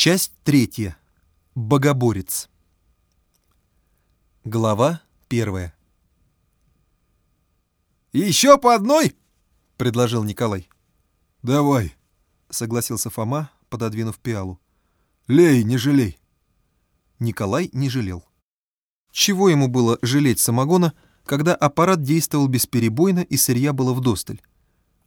Часть третья. Богоборец. Глава первая. «Еще по одной?» — предложил Николай. «Давай», — согласился Фома, пододвинув пиалу. «Лей, не жалей». Николай не жалел. Чего ему было жалеть самогона, когда аппарат действовал бесперебойно и сырья было вдосталь?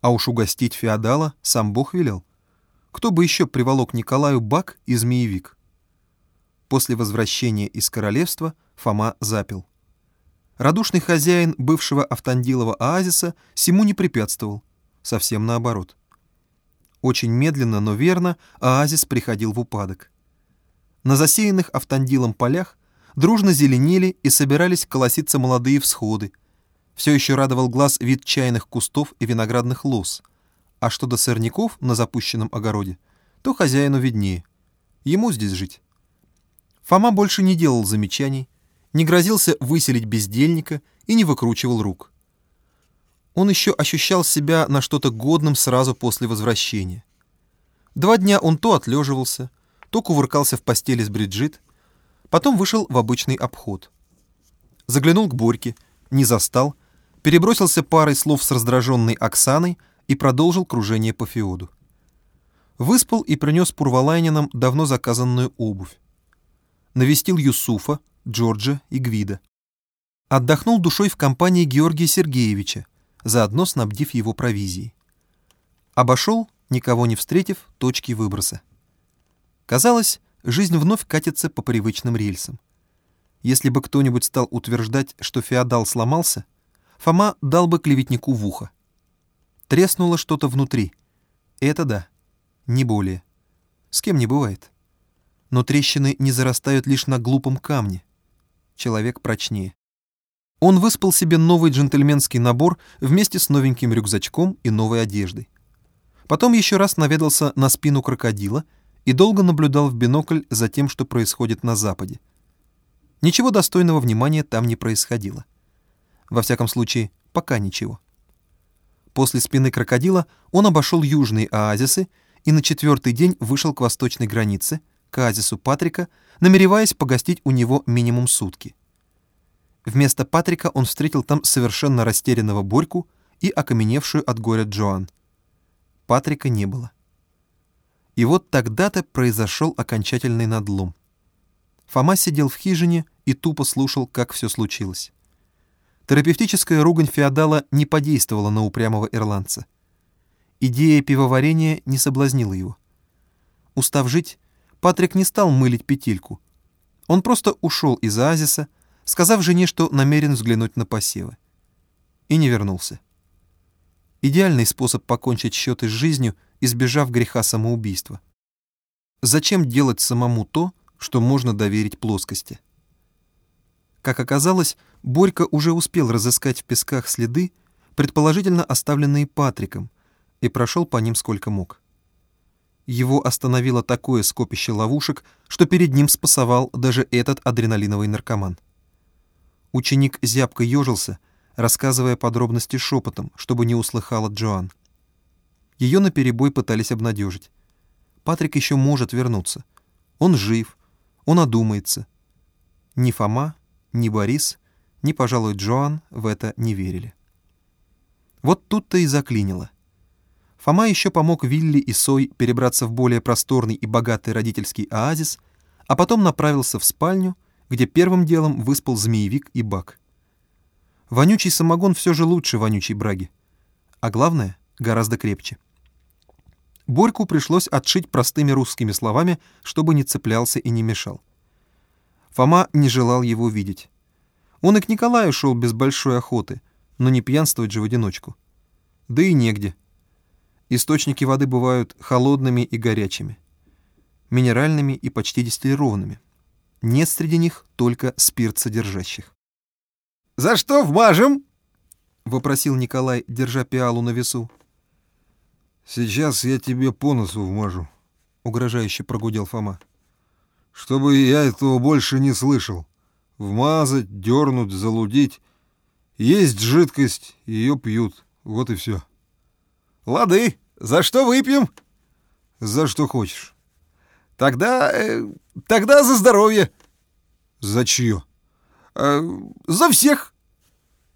А уж угостить феодала сам Бог велел. Кто бы еще приволок Николаю бак и змеевик? После возвращения из королевства Фома запил. Радушный хозяин бывшего Автандилова оазиса сему не препятствовал. Совсем наоборот. Очень медленно, но верно оазис приходил в упадок. На засеянных Автандилом полях дружно зеленели и собирались колоситься молодые всходы. Все еще радовал глаз вид чайных кустов и виноградных лоз. А что до сорняков на запущенном огороде, то хозяину виднее. Ему здесь жить. Фома больше не делал замечаний, не грозился выселить бездельника и не выкручивал рук. Он еще ощущал себя на что-то годным сразу после возвращения. Два дня он то отлеживался, то кувыркался в постели с Бриджит, потом вышел в обычный обход. Заглянул к Борьке, не застал, перебросился парой слов с раздраженной Оксаной и продолжил кружение по феоду. Выспал и принес Пурвалайнинам давно заказанную обувь. Навестил Юсуфа, Джорджа и Гвида. Отдохнул душой в компании Георгия Сергеевича, заодно снабдив его провизией. Обошел, никого не встретив, точки выброса. Казалось, жизнь вновь катится по привычным рельсам. Если бы кто-нибудь стал утверждать, что феодал сломался, Фома дал бы клеветнику в ухо. Треснуло что-то внутри. Это да, не более. С кем не бывает. Но трещины не зарастают лишь на глупом камне. Человек прочнее. Он выспал себе новый джентльменский набор вместе с новеньким рюкзачком и новой одеждой. Потом еще раз наведался на спину крокодила и долго наблюдал в бинокль за тем, что происходит на западе. Ничего достойного внимания там не происходило. Во всяком случае, пока ничего. После спины крокодила он обошел южные оазисы и на четвертый день вышел к восточной границе, к оазису Патрика, намереваясь погостить у него минимум сутки. Вместо Патрика он встретил там совершенно растерянного Борьку и окаменевшую от горя Джоан. Патрика не было. И вот тогда-то произошел окончательный надлом. Фома сидел в хижине и тупо слушал, как все случилось. Терапевтическая ругань феодала не подействовала на упрямого ирландца. Идея пивоварения не соблазнила его. Устав жить, Патрик не стал мылить петельку. Он просто ушел из оазиса, сказав жене, что намерен взглянуть на посевы. И не вернулся. Идеальный способ покончить счеты с жизнью, избежав греха самоубийства. Зачем делать самому то, что можно доверить плоскости? Как оказалось, Борька уже успел разыскать в песках следы, предположительно оставленные Патриком, и прошел по ним сколько мог. Его остановило такое скопище ловушек, что перед ним спасовал даже этот адреналиновый наркоман. Ученик зябко ежился, рассказывая подробности шепотом, чтобы не услыхала Джоан. Ее наперебой пытались обнадежить. Патрик еще может вернуться. Он жив, он одумается. Ни Фома, ни Борис, ни, пожалуй, Джоан в это не верили. Вот тут-то и заклинило. Фома еще помог Вилли и Сой перебраться в более просторный и богатый родительский оазис, а потом направился в спальню, где первым делом выспал змеевик и бак. Вонючий самогон все же лучше вонючей браги. А главное, гораздо крепче. Борьку пришлось отшить простыми русскими словами, чтобы не цеплялся и не мешал. Фома не желал его видеть. Он и к Николаю шел без большой охоты, но не пьянствовать же в одиночку. Да и негде. Источники воды бывают холодными и горячими, минеральными и почти дистиллированными. Нет среди них только спирт содержащих. «За что вмажем?» — вопросил Николай, держа пиалу на весу. «Сейчас я тебе по носу вмажу», — угрожающе прогудел Фома. «Чтобы я этого больше не слышал. Вмазать, дернуть, залудить. Есть жидкость, ее пьют. Вот и все». «Лады, за что выпьем?» «За что хочешь». Тогда... Э, тогда за здоровье. За чье? Э, за всех.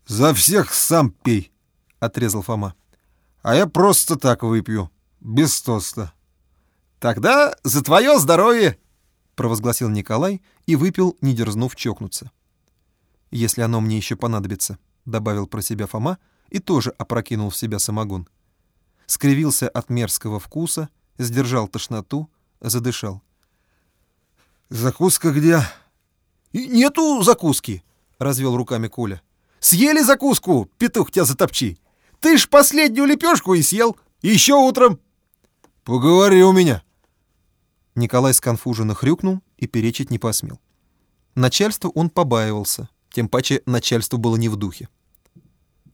За всех сам пей, отрезал Фома. А я просто так выпью, без тоста. Тогда за твое здоровье, провозгласил Николай и выпил, не дерзнув чокнуться. Если оно мне еще понадобится, добавил про себя Фома и тоже опрокинул в себя самогон. Скривился от мерзкого вкуса, сдержал тошноту, задышал. «Закуска где?» «Нету закуски», — развел руками Коля. «Съели закуску, петух тебя затопчи. Ты ж последнюю лепешку и съел, еще утром». «Поговори у меня». Николай сконфуженно хрюкнул и перечить не посмел. Начальству он побаивался, тем паче начальству было не в духе.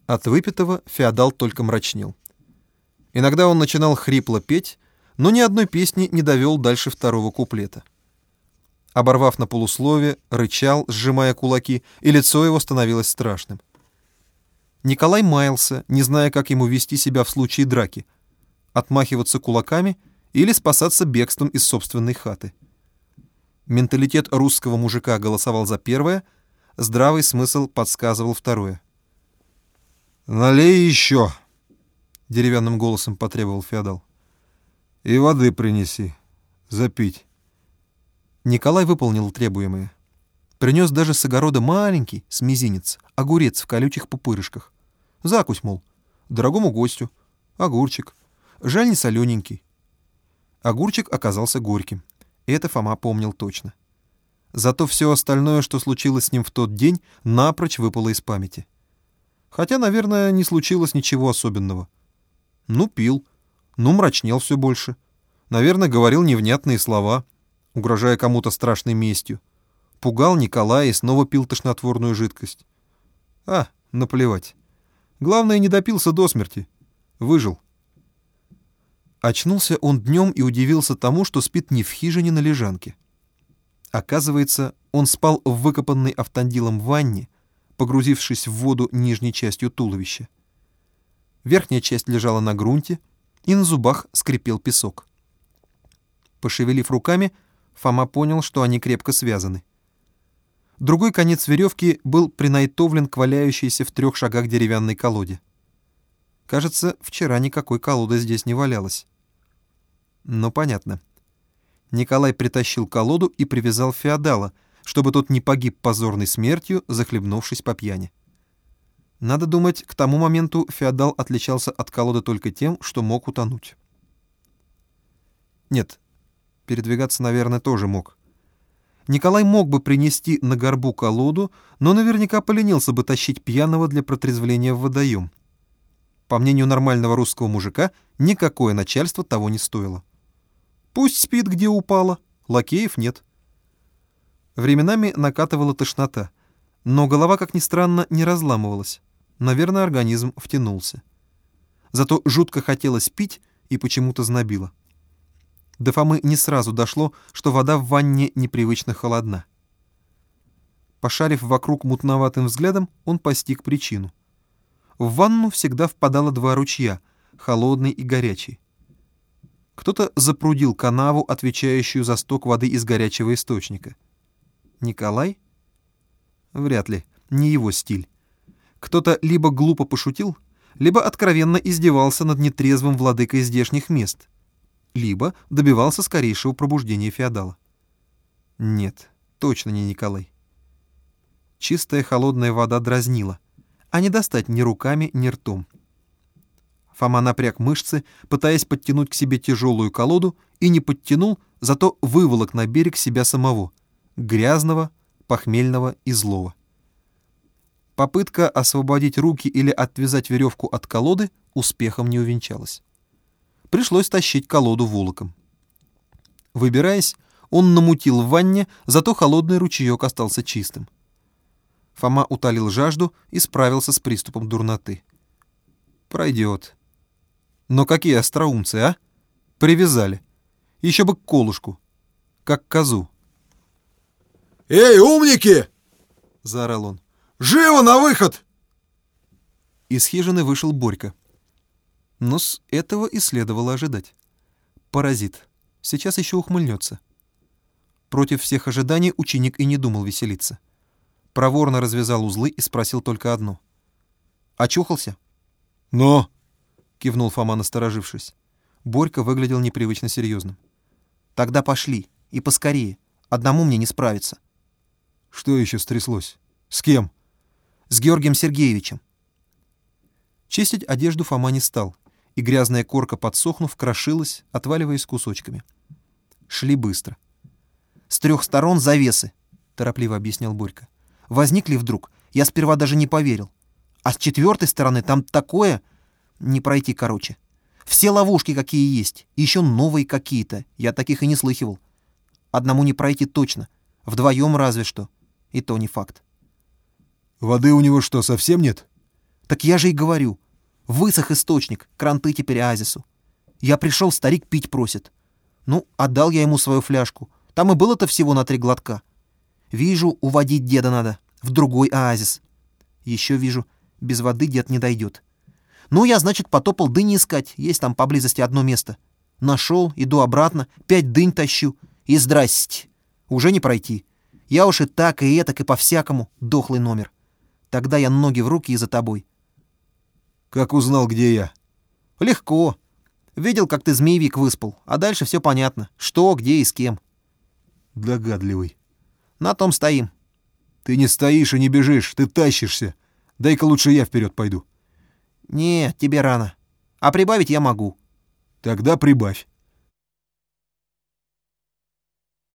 От выпитого феодал только мрачнел. Иногда он начинал хрипло петь, но ни одной песни не довел дальше второго куплета. Оборвав на полуслове, рычал, сжимая кулаки, и лицо его становилось страшным. Николай маялся, не зная, как ему вести себя в случае драки. Отмахиваться кулаками или спасаться бегством из собственной хаты. Менталитет русского мужика голосовал за первое, здравый смысл подсказывал второе. «Налей еще!» — деревянным голосом потребовал феодал. И воды принеси. Запить. Николай выполнил требуемое. Принес даже с огорода маленький, с мизинец, огурец в колючих пупырышках. Закусь, мол, дорогому гостю. Огурчик. Жаль, не солененький. Огурчик оказался горьким. Это Фома помнил точно. Зато все остальное, что случилось с ним в тот день, напрочь выпало из памяти. Хотя, наверное, не случилось ничего особенного. Ну, пил, ну, мрачнел все больше. Наверное, говорил невнятные слова, угрожая кому-то страшной местью. Пугал Николая и снова пил тошнотворную жидкость. А, наплевать. Главное, не допился до смерти. Выжил. Очнулся он днем и удивился тому, что спит не в хижине на лежанке. Оказывается, он спал в выкопанной автандилом ванне, погрузившись в воду нижней частью туловища. Верхняя часть лежала на грунте, и на зубах скрипел песок. Пошевелив руками, Фома понял, что они крепко связаны. Другой конец веревки был принайтовлен к валяющейся в трех шагах деревянной колоде. Кажется, вчера никакой колоды здесь не валялось. Но понятно. Николай притащил колоду и привязал феодала, чтобы тот не погиб позорной смертью, захлебнувшись по пьяни. Надо думать, к тому моменту феодал отличался от колоды только тем, что мог утонуть. Нет, передвигаться, наверное, тоже мог. Николай мог бы принести на горбу колоду, но наверняка поленился бы тащить пьяного для протрезвления в водоем. По мнению нормального русского мужика, никакое начальство того не стоило. Пусть спит, где упало, лакеев нет. Временами накатывала тошнота, но голова, как ни странно, не разламывалась. Наверное, организм втянулся. Зато жутко хотелось пить и почему-то знобило. До Фомы не сразу дошло, что вода в ванне непривычно холодна. Пошарив вокруг мутноватым взглядом, он постиг причину. В ванну всегда впадало два ручья, холодный и горячий. Кто-то запрудил канаву, отвечающую за сток воды из горячего источника. Николай? Вряд ли, не его стиль. Кто-то либо глупо пошутил, либо откровенно издевался над нетрезвым владыкой здешних мест, либо добивался скорейшего пробуждения феодала. Нет, точно не Николай. Чистая холодная вода дразнила, а не достать ни руками, ни ртом. Фома напряг мышцы, пытаясь подтянуть к себе тяжелую колоду, и не подтянул, зато выволок на берег себя самого, грязного, похмельного и злого. Попытка освободить руки или отвязать веревку от колоды успехом не увенчалась. Пришлось тащить колоду волоком. Выбираясь, он намутил в ванне, зато холодный ручеек остался чистым. Фома утолил жажду и справился с приступом дурноты. Пройдет. Но какие остроумцы, а? Привязали. Еще бы к колушку. Как козу. «Эй, умники!» — заорал он. Живо на выход!» Из хижины вышел Борька. Но с этого и следовало ожидать. Паразит. Сейчас еще ухмыльнется. Против всех ожиданий ученик и не думал веселиться. Проворно развязал узлы и спросил только одно. «Очухался?» «Но!» — кивнул Фома, насторожившись. Борька выглядел непривычно серьезным. «Тогда пошли, и поскорее. Одному мне не справиться». «Что еще стряслось? С кем?» «С Георгием Сергеевичем». Чистить одежду Фома не стал, и грязная корка, подсохнув, крошилась, отваливаясь кусочками. Шли быстро. «С трех сторон завесы», — торопливо объяснял Борька. «Возникли вдруг. Я сперва даже не поверил. А с четвертой стороны там такое... Не пройти, короче. Все ловушки, какие есть. И еще новые какие-то. Я таких и не слыхивал. Одному не пройти точно. Вдвоем разве что. И то не факт. «Воды у него что, совсем нет?» «Так я же и говорю. Высох источник, кранты теперь оазису. Я пришел, старик пить просит. Ну, отдал я ему свою фляжку. Там и было-то всего на три глотка. Вижу, уводить деда надо, в другой оазис. Еще вижу, без воды дед не дойдет. Ну, я, значит, потопал дыни искать, есть там поблизости одно место. Нашел, иду обратно, пять дынь тащу, и здрасте. Уже не пройти. Я уж и так, и этак, и по-всякому, дохлый номер. Тогда я ноги в руки и за тобой. «Как узнал, где я?» «Легко. Видел, как ты змеевик выспал, а дальше все понятно. Что, где и с кем». «Догадливый». «На том стоим». «Ты не стоишь и не бежишь, ты тащишься. Дай-ка лучше я вперед пойду». «Не, тебе рано. А прибавить я могу». «Тогда прибавь».